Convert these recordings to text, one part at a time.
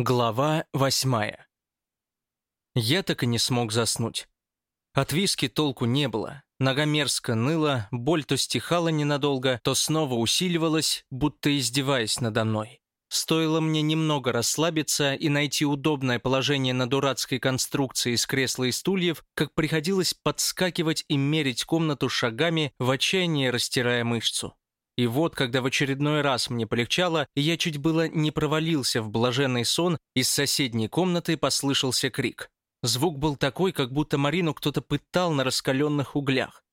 Глава восьмая. Я так и не смог заснуть. От виски толку не было. Нога мерзко ныла, боль то стихала ненадолго, то снова усиливалась, будто издеваясь надо мной. Стоило мне немного расслабиться и найти удобное положение на дурацкой конструкции из кресла и стульев, как приходилось подскакивать и мерить комнату шагами, в отчаянии растирая мышцу. И вот, когда в очередной раз мне полегчало, я чуть было не провалился в блаженный сон, из соседней комнаты послышался крик. Звук был такой, как будто Марину кто-то пытал на раскаленных углях.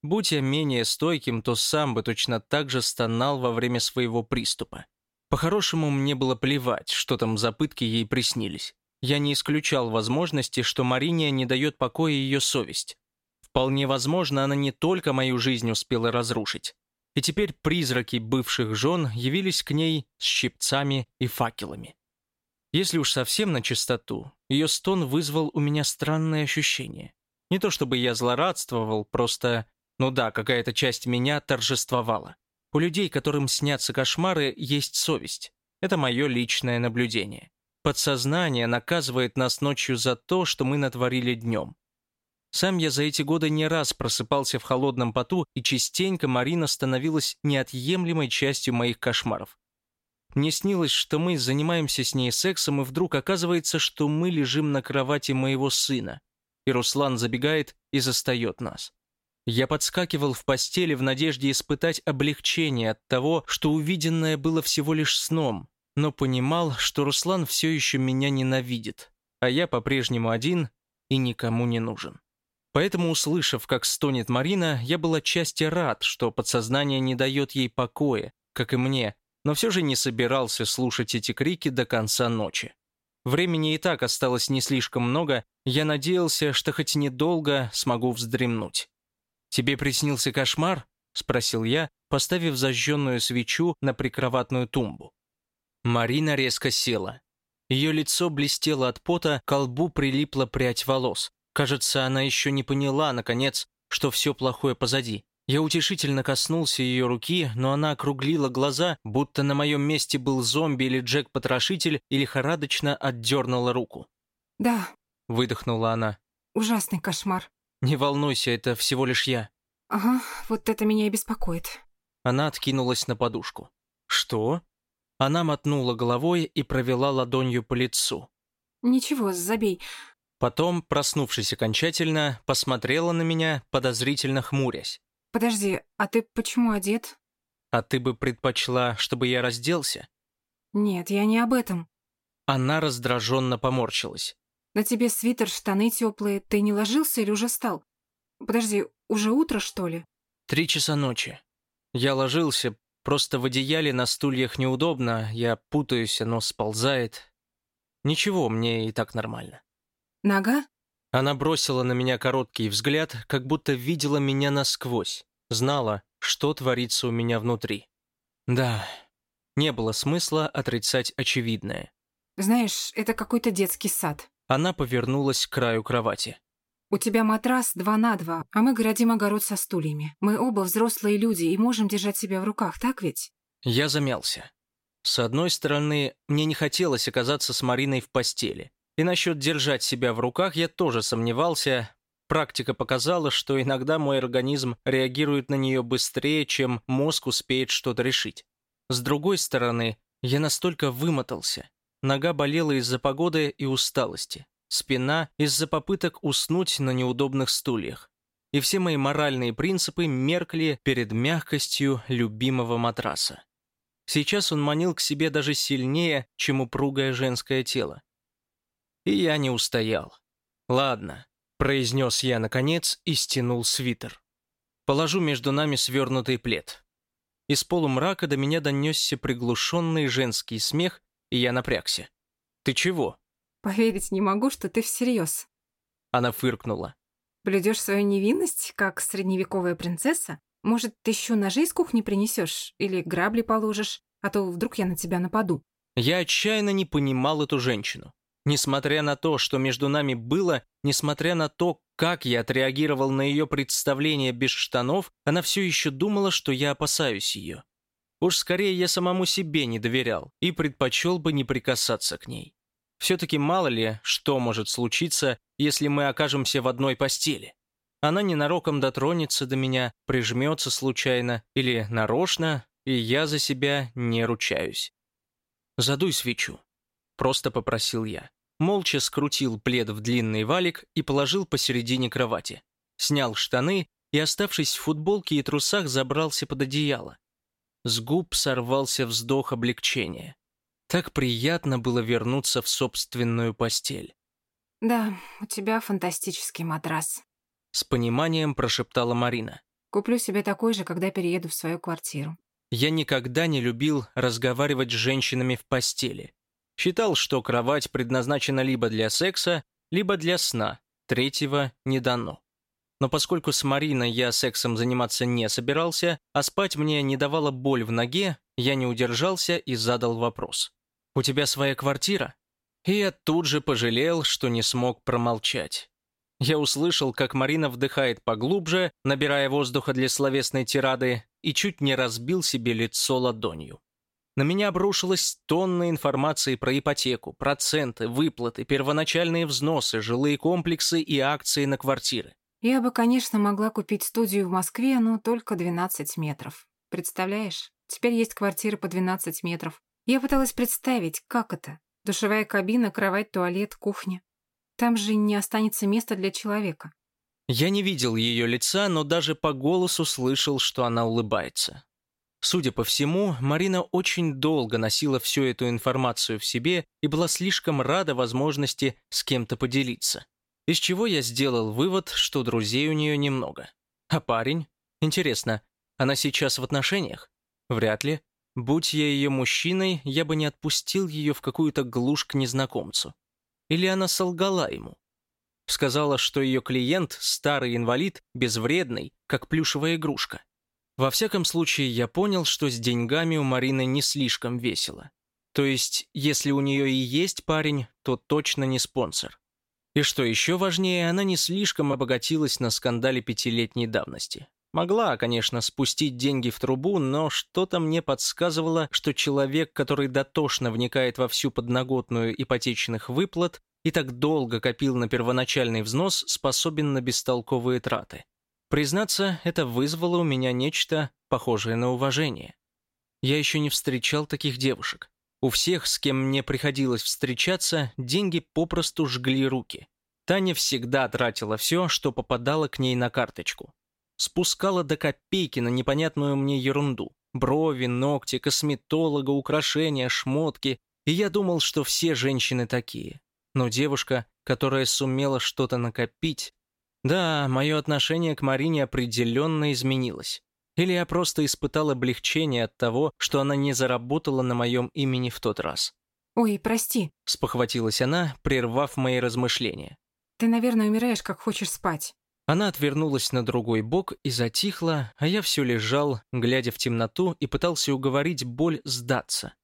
Будь я менее стойким, то сам бы точно так же стонал во время своего приступа. По-хорошему, мне было плевать, что там за пытки ей приснились. Я не исключал возможности, что Марине не дает покоя ее совесть. Вполне возможно, она не только мою жизнь успела разрушить, и теперь призраки бывших жен явились к ней с щипцами и факелами. Если уж совсем на чистоту, ее стон вызвал у меня странное ощущение. Не то чтобы я злорадствовал, просто, ну да, какая-то часть меня торжествовала. У людей, которым снятся кошмары, есть совесть. Это мое личное наблюдение. Подсознание наказывает нас ночью за то, что мы натворили днем. Сам я за эти годы не раз просыпался в холодном поту, и частенько Марина становилась неотъемлемой частью моих кошмаров. Мне снилось, что мы занимаемся с ней сексом, и вдруг оказывается, что мы лежим на кровати моего сына, и Руслан забегает и застает нас. Я подскакивал в постели в надежде испытать облегчение от того, что увиденное было всего лишь сном, но понимал, что Руслан все еще меня ненавидит, а я по-прежнему один и никому не нужен. Поэтому, услышав, как стонет Марина, я был отчасти рад, что подсознание не дает ей покоя, как и мне, но все же не собирался слушать эти крики до конца ночи. Времени и так осталось не слишком много, я надеялся, что хоть недолго смогу вздремнуть. «Тебе приснился кошмар?» — спросил я, поставив зажженную свечу на прикроватную тумбу. Марина резко села. Ее лицо блестело от пота, к колбу прилипла прядь волос. Кажется, она еще не поняла, наконец, что все плохое позади. Я утешительно коснулся ее руки, но она округлила глаза, будто на моем месте был зомби или Джек-потрошитель, и лихорадочно отдернула руку. «Да», — выдохнула она. «Ужасный кошмар». «Не волнуйся, это всего лишь я». «Ага, вот это меня и беспокоит». Она откинулась на подушку. «Что?» Она мотнула головой и провела ладонью по лицу. «Ничего, забей. Потом, проснувшись окончательно, посмотрела на меня, подозрительно хмурясь. «Подожди, а ты почему одет?» «А ты бы предпочла, чтобы я разделся?» «Нет, я не об этом». Она раздраженно поморщилась. «На тебе свитер, штаны теплые. Ты не ложился или уже встал? Подожди, уже утро, что ли?» «Три часа ночи. Я ложился, просто в одеяле на стульях неудобно, я путаюсь, оно сползает. Ничего, мне и так нормально». Нога? Она бросила на меня короткий взгляд, как будто видела меня насквозь, знала, что творится у меня внутри. Да, не было смысла отрицать очевидное. Знаешь, это какой-то детский сад. Она повернулась к краю кровати. У тебя матрас два на два, а мы городим огород со стульями. Мы оба взрослые люди и можем держать себя в руках, так ведь? Я замялся. С одной стороны, мне не хотелось оказаться с Мариной в постели. И насчет держать себя в руках я тоже сомневался. Практика показала, что иногда мой организм реагирует на нее быстрее, чем мозг успеет что-то решить. С другой стороны, я настолько вымотался. Нога болела из-за погоды и усталости. Спина из-за попыток уснуть на неудобных стульях. И все мои моральные принципы меркли перед мягкостью любимого матраса. Сейчас он манил к себе даже сильнее, чем упругое женское тело. И я не устоял. «Ладно», — произнес я наконец и стянул свитер. «Положу между нами свернутый плед». Из полумрака до меня донесся приглушенный женский смех, и я напрягся. «Ты чего?» «Поверить не могу, что ты всерьез». Она фыркнула. «Блюдешь свою невинность, как средневековая принцесса? Может, ты еще ножей из кухни принесешь или грабли положишь, а то вдруг я на тебя нападу?» Я отчаянно не понимал эту женщину. Несмотря на то, что между нами было, несмотря на то, как я отреагировал на ее представление без штанов, она все еще думала, что я опасаюсь ее. Уж скорее я самому себе не доверял и предпочел бы не прикасаться к ней. Все-таки мало ли, что может случиться, если мы окажемся в одной постели. Она ненароком дотронется до меня, прижмется случайно или нарочно, и я за себя не ручаюсь. «Задуй свечу», — просто попросил я. Молча скрутил плед в длинный валик и положил посередине кровати. Снял штаны и, оставшись в футболке и трусах, забрался под одеяло. С губ сорвался вздох облегчения. Так приятно было вернуться в собственную постель. Да, у тебя фантастический матрас. С пониманием прошептала Марина. Куплю себе такой же, когда перееду в свою квартиру. Я никогда не любил разговаривать с женщинами в постели. Считал, что кровать предназначена либо для секса, либо для сна. Третьего не дано. Но поскольку с Мариной я сексом заниматься не собирался, а спать мне не давала боль в ноге, я не удержался и задал вопрос. «У тебя своя квартира?» И я тут же пожалел, что не смог промолчать. Я услышал, как Марина вдыхает поглубже, набирая воздуха для словесной тирады, и чуть не разбил себе лицо ладонью. На меня обрушилась тонна информации про ипотеку, проценты, выплаты, первоначальные взносы, жилые комплексы и акции на квартиры. Я бы, конечно, могла купить студию в Москве, но только 12 метров. Представляешь? Теперь есть квартиры по 12 метров. Я пыталась представить, как это. Душевая кабина, кровать, туалет, кухня. Там же не останется места для человека. Я не видел ее лица, но даже по голосу слышал, что она улыбается. Судя по всему, Марина очень долго носила всю эту информацию в себе и была слишком рада возможности с кем-то поделиться. Из чего я сделал вывод, что друзей у нее немного. А парень? Интересно, она сейчас в отношениях? Вряд ли. Будь я ее мужчиной, я бы не отпустил ее в какую-то глушь к незнакомцу. Или она солгала ему. Сказала, что ее клиент – старый инвалид, безвредный, как плюшевая игрушка. Во всяком случае, я понял, что с деньгами у Марины не слишком весело. То есть, если у нее и есть парень, то точно не спонсор. И что еще важнее, она не слишком обогатилась на скандале пятилетней давности. Могла, конечно, спустить деньги в трубу, но что-то мне подсказывало, что человек, который дотошно вникает во всю подноготную ипотечных выплат и так долго копил на первоначальный взнос, способен на бестолковые траты. Признаться, это вызвало у меня нечто похожее на уважение. Я еще не встречал таких девушек. У всех, с кем мне приходилось встречаться, деньги попросту жгли руки. Таня всегда тратила все, что попадало к ней на карточку спускала до копейки на непонятную мне ерунду. Брови, ногти, косметолога, украшения, шмотки. И я думал, что все женщины такие. Но девушка, которая сумела что-то накопить... Да, мое отношение к Марине определенно изменилось. Или я просто испытал облегчение от того, что она не заработала на моем имени в тот раз. «Ой, прости», — спохватилась она, прервав мои размышления. «Ты, наверное, умираешь, как хочешь спать». Она отвернулась на другой бок и затихла, а я все лежал, глядя в темноту, и пытался уговорить боль сдаться.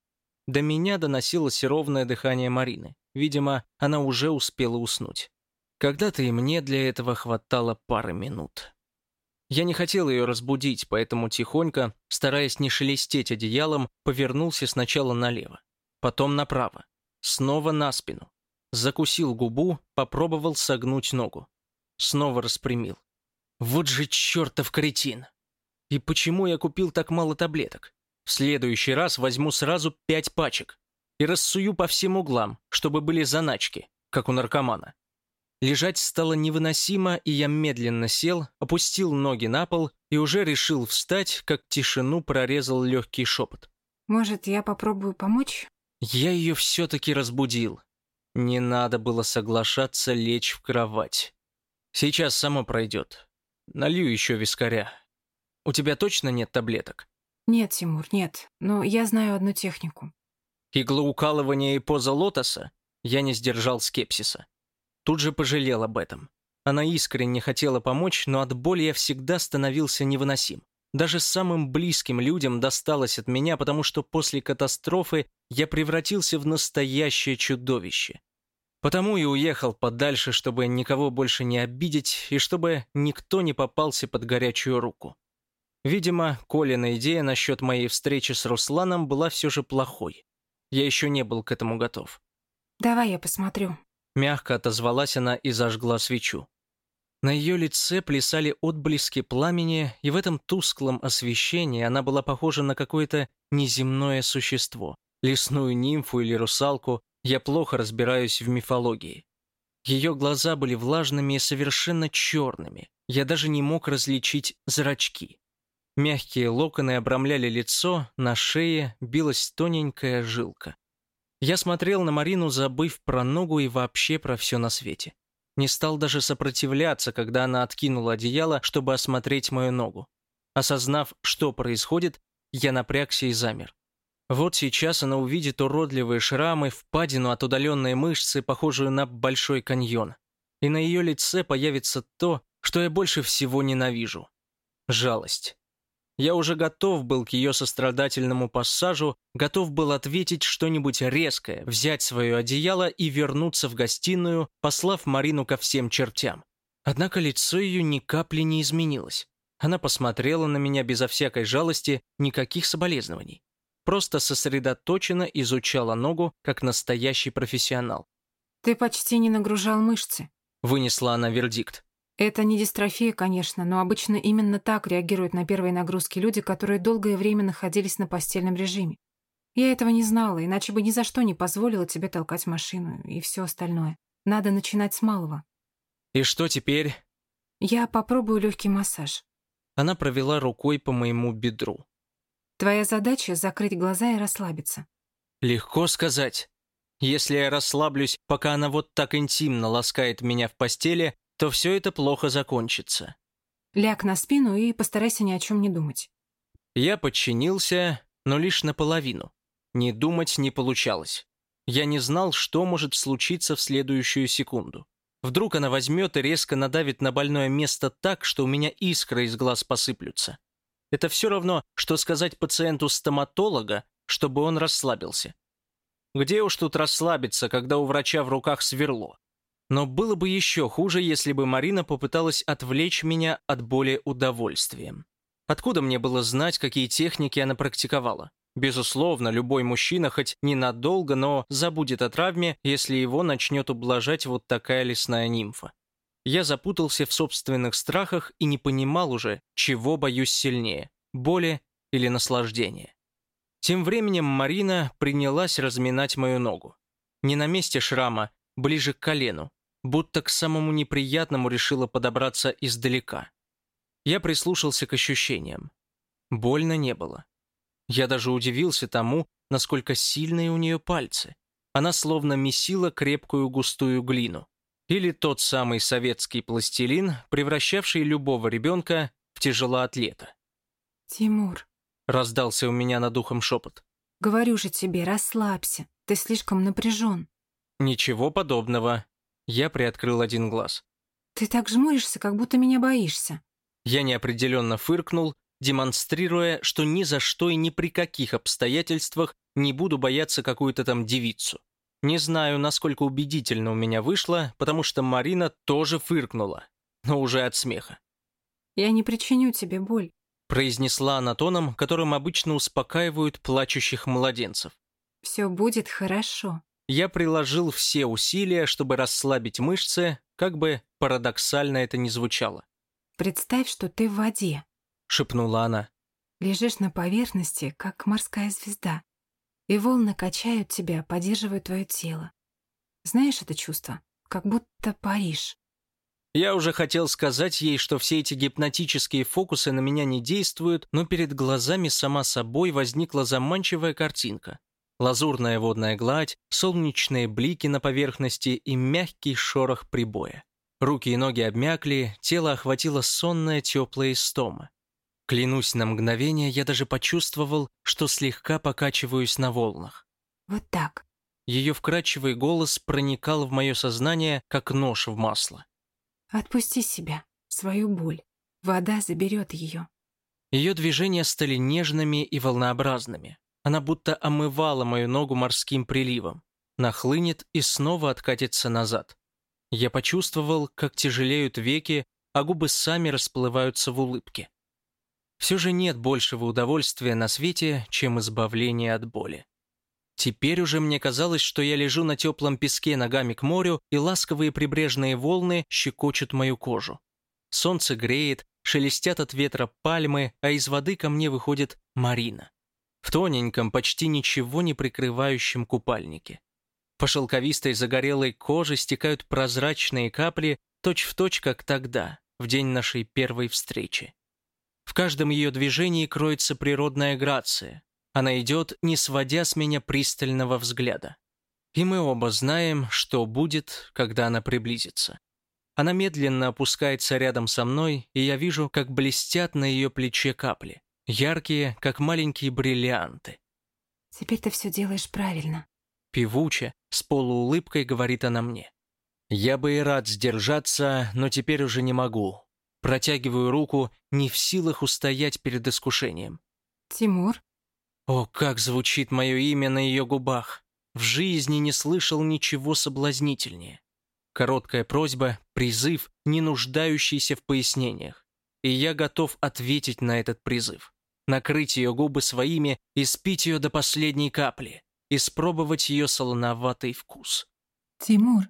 До меня доносилось ровное дыхание Марины. Видимо, она уже успела уснуть. Когда-то и мне для этого хватало пары минут. Я не хотел ее разбудить, поэтому тихонько, стараясь не шелестеть одеялом, повернулся сначала налево, потом направо, снова на спину. Закусил губу, попробовал согнуть ногу. Снова распрямил. Вот же чертов кретин! И почему я купил так мало таблеток? В следующий раз возьму сразу пять пачек и рассую по всем углам, чтобы были заначки, как у наркомана. Лежать стало невыносимо, и я медленно сел, опустил ноги на пол и уже решил встать, как тишину прорезал легкий шепот. «Может, я попробую помочь?» Я ее все-таки разбудил. Не надо было соглашаться лечь в кровать. Сейчас само пройдет. Налью еще вискаря. У тебя точно нет таблеток? Нет, Тимур, нет. Но я знаю одну технику. Иглоукалывание и поза лотоса? Я не сдержал скепсиса. Тут же пожалел об этом. Она искренне хотела помочь, но от боли я всегда становился невыносим. Даже самым близким людям досталось от меня, потому что после катастрофы я превратился в настоящее чудовище. Потому и уехал подальше, чтобы никого больше не обидеть и чтобы никто не попался под горячую руку. Видимо, Колина идея насчет моей встречи с Русланом была все же плохой. Я еще не был к этому готов. Давай я посмотрю. Мягко отозвалась она и зажгла свечу. На ее лице плясали отблески пламени, и в этом тусклом освещении она была похожа на какое-то неземное существо. Лесную нимфу или русалку, я плохо разбираюсь в мифологии. Ее глаза были влажными и совершенно черными. Я даже не мог различить зрачки. Мягкие локоны обрамляли лицо, на шее билась тоненькая жилка. Я смотрел на Марину, забыв про ногу и вообще про все на свете. Не стал даже сопротивляться, когда она откинула одеяло, чтобы осмотреть мою ногу. Осознав, что происходит, я напрягся и замер. Вот сейчас она увидит уродливые шрамы, впадину от удаленной мышцы, похожую на большой каньон. И на ее лице появится то, что я больше всего ненавижу. Жалость. Я уже готов был к ее сострадательному пассажу, готов был ответить что-нибудь резкое, взять свое одеяло и вернуться в гостиную, послав Марину ко всем чертям. Однако лицо ее ни капли не изменилось. Она посмотрела на меня безо всякой жалости, никаких соболезнований. Просто сосредоточенно изучала ногу, как настоящий профессионал. «Ты почти не нагружал мышцы», — вынесла она вердикт. Это не дистрофия, конечно, но обычно именно так реагируют на первые нагрузки люди, которые долгое время находились на постельном режиме. Я этого не знала, иначе бы ни за что не позволила тебе толкать машину и все остальное. Надо начинать с малого. И что теперь? Я попробую легкий массаж. Она провела рукой по моему бедру. Твоя задача — закрыть глаза и расслабиться. Легко сказать. Если я расслаблюсь, пока она вот так интимно ласкает меня в постели, то все это плохо закончится. Ляг на спину и постарайся ни о чем не думать. Я подчинился, но лишь наполовину. Не думать не получалось. Я не знал, что может случиться в следующую секунду. Вдруг она возьмет и резко надавит на больное место так, что у меня искры из глаз посыплются. Это все равно, что сказать пациенту стоматолога, чтобы он расслабился. Где уж тут расслабиться, когда у врача в руках сверло? Но было бы еще хуже, если бы Марина попыталась отвлечь меня от боли удовольствием. Откуда мне было знать, какие техники она практиковала? Безусловно, любой мужчина хоть ненадолго, но забудет о травме, если его начнет ублажать вот такая лесная нимфа. Я запутался в собственных страхах и не понимал уже, чего боюсь сильнее – боли или наслаждения. Тем временем Марина принялась разминать мою ногу. Не на месте шрама, ближе к колену, будто к самому неприятному решила подобраться издалека. Я прислушался к ощущениям. Больно не было. Я даже удивился тому, насколько сильные у нее пальцы. Она словно месила крепкую густую глину. Или тот самый советский пластилин, превращавший любого ребенка в тяжелоатлета. «Тимур», — раздался у меня над ухом шепот. «Говорю же тебе, расслабься. Ты слишком напряжен». «Ничего подобного. Я приоткрыл один глаз. «Ты так жмуришься, как будто меня боишься». Я неопределенно фыркнул, демонстрируя, что ни за что и ни при каких обстоятельствах не буду бояться какую-то там девицу. Не знаю, насколько убедительно у меня вышло, потому что Марина тоже фыркнула, но уже от смеха. «Я не причиню тебе боль», произнесла она тоном, которым обычно успокаивают плачущих младенцев. «Все будет хорошо». Я приложил все усилия, чтобы расслабить мышцы, как бы парадоксально это ни звучало. «Представь, что ты в воде», — шепнула она. «Лежишь на поверхности, как морская звезда, и волны качают тебя, поддерживают твое тело. Знаешь это чувство? Как будто паришь». Я уже хотел сказать ей, что все эти гипнотические фокусы на меня не действуют, но перед глазами сама собой возникла заманчивая картинка. Лазурная водная гладь, солнечные блики на поверхности и мягкий шорох прибоя. Руки и ноги обмякли, тело охватило сонная теплая истома. Клянусь, на мгновение я даже почувствовал, что слегка покачиваюсь на волнах. «Вот так». Ее вкрадчивый голос проникал в мое сознание, как нож в масло. «Отпусти себя, свою боль. Вода заберет ее». Ее движения стали нежными и волнообразными. Она будто омывала мою ногу морским приливом. Нахлынет и снова откатится назад. Я почувствовал, как тяжелеют веки, а губы сами расплываются в улыбке. Все же нет большего удовольствия на свете, чем избавление от боли. Теперь уже мне казалось, что я лежу на теплом песке ногами к морю, и ласковые прибрежные волны щекочут мою кожу. Солнце греет, шелестят от ветра пальмы, а из воды ко мне выходит Марина. В тоненьком, почти ничего не прикрывающем купальнике. По шелковистой загорелой коже стекают прозрачные капли, точь-в-точь, точь, как тогда, в день нашей первой встречи. В каждом ее движении кроется природная грация, она идет, не сводя с меня пристального взгляда. И мы оба знаем, что будет, когда она приблизится. Она медленно опускается рядом со мной, и я вижу, как блестят на ее плече капли. Яркие, как маленькие бриллианты. «Теперь ты все делаешь правильно». Певуче, с полуулыбкой говорит она мне. Я бы и рад сдержаться, но теперь уже не могу. Протягиваю руку, не в силах устоять перед искушением. «Тимур?» О, как звучит мое имя на ее губах! В жизни не слышал ничего соблазнительнее. Короткая просьба, призыв, не нуждающийся в пояснениях. И я готов ответить на этот призыв. Накрыть ее губы своими и спить ее до последней капли. Испробовать ее солоноватый вкус. «Тимур!»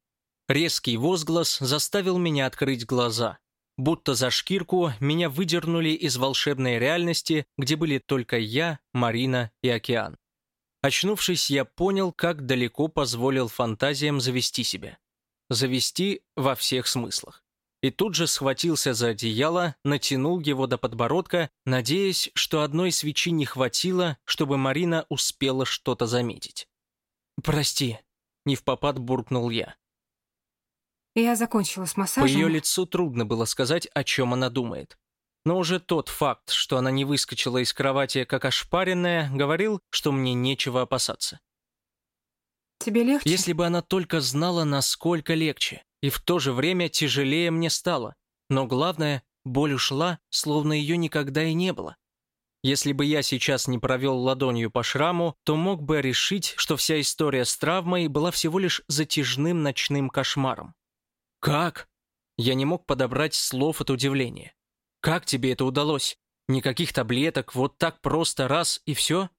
Резкий возглас заставил меня открыть глаза. Будто за шкирку меня выдернули из волшебной реальности, где были только я, Марина и океан. Очнувшись, я понял, как далеко позволил фантазиям завести себя. Завести во всех смыслах. И тут же схватился за одеяло, натянул его до подбородка, надеясь, что одной свечи не хватило, чтобы Марина успела что-то заметить. «Прости», — не в попад буркнул я. Я закончила с массажем. По ее лицу трудно было сказать, о чем она думает. Но уже тот факт, что она не выскочила из кровати как ошпаренная, говорил, что мне нечего опасаться. Тебе легче? Если бы она только знала, насколько легче. И в то же время тяжелее мне стало. Но главное, боль ушла, словно ее никогда и не было. Если бы я сейчас не провел ладонью по шраму, то мог бы решить, что вся история с травмой была всего лишь затяжным ночным кошмаром. «Как?» Я не мог подобрать слов от удивления. «Как тебе это удалось? Никаких таблеток, вот так просто раз и все?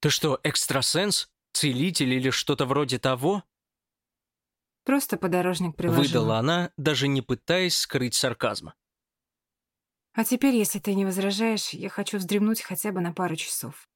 Ты что, экстрасенс? Целитель или что-то вроде того?» Просто подорожник приложила. Выдала она, даже не пытаясь скрыть сарказма. «А теперь, если ты не возражаешь, я хочу вздремнуть хотя бы на пару часов».